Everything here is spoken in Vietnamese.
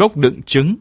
cốc đựng trứng.